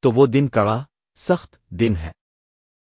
تو وہ دن کڑا سخت دن ہے۔